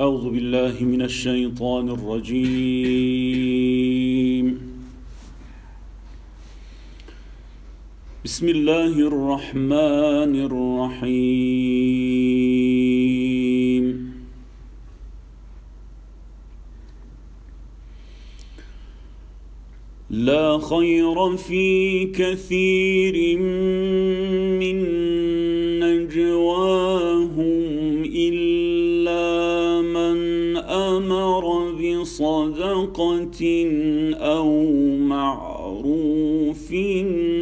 أعوذ بالله من الشيطان الرجيم. بسم الله الرحمن الرحيم. لا خير في كثير من بصدقة أو معروف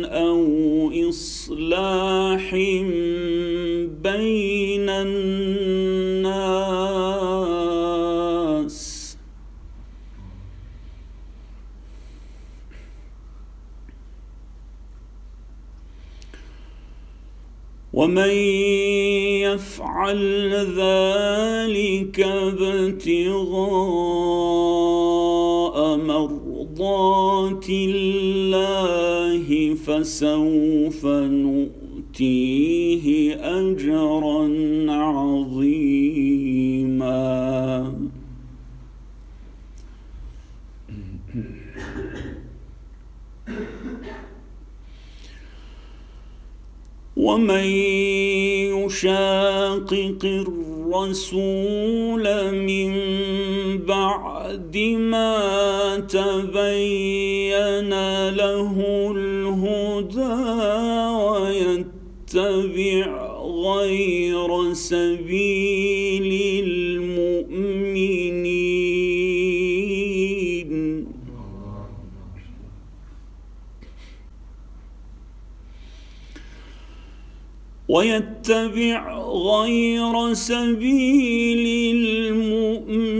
أو إصلاح بين الناس ومن يفعل ذلك ابتغاء مرضات الله فسوف نؤتيه اجرا عظيما ومن يشاقق الرسول من بعد ما تبين له الهدى ويتبع غير سبيل ويتبع غير سبيل المؤمنين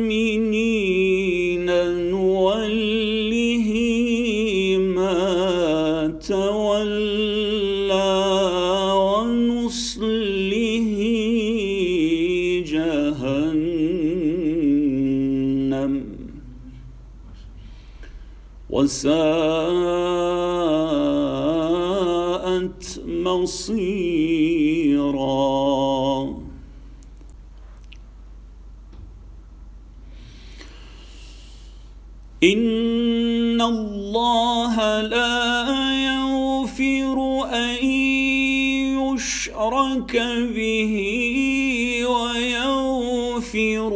نوله ما تولى ونصله جهنم. وساءت مصيرا ان الله لا يغفر ان يشرك به ويغفر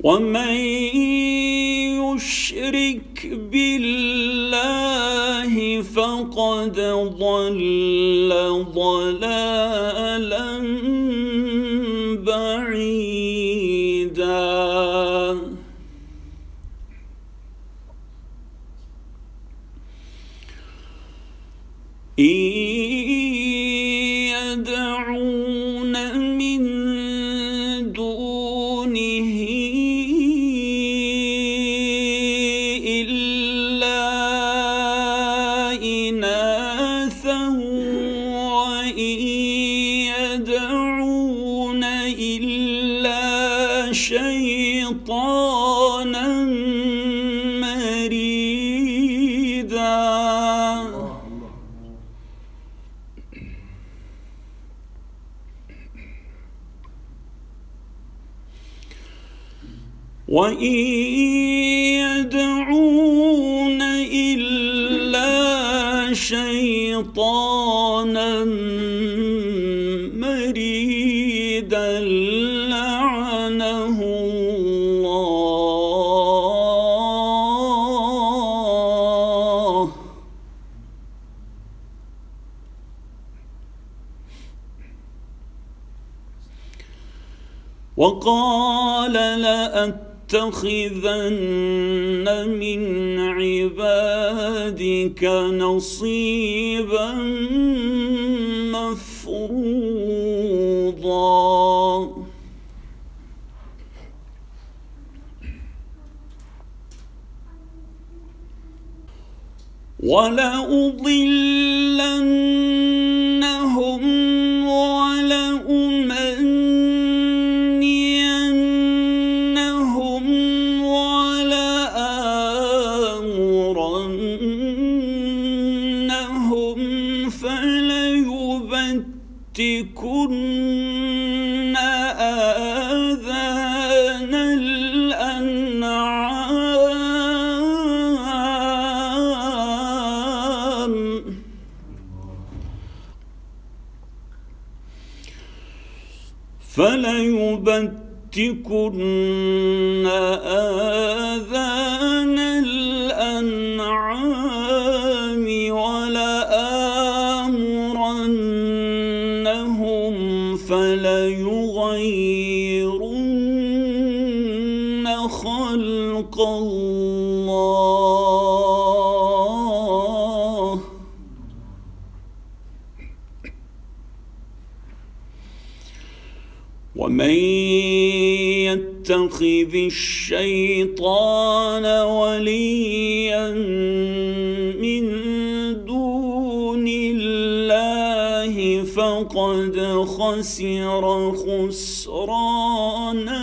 ومن يشرك بالله فقد ضل ضلالا بعيدا. إن وإن يدعون إلا شيطانا مريدا لعنه الله وقال لأتخذن من عبادك نصيبا مفروضا. ولأضلنهم فليبتكن آذان الأنعام. فليبتكن آذان خلق الله. ومن يتخذ الشيطان وليا من دون الله فقد خسر خسرانا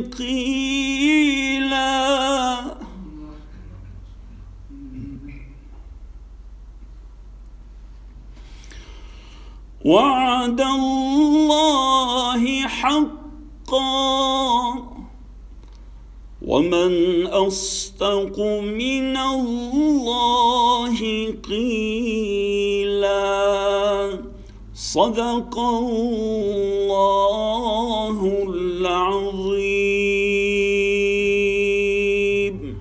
قيلا. وعد الله حقا. ومن أصدق من الله قيلا. صدق الله العظيم.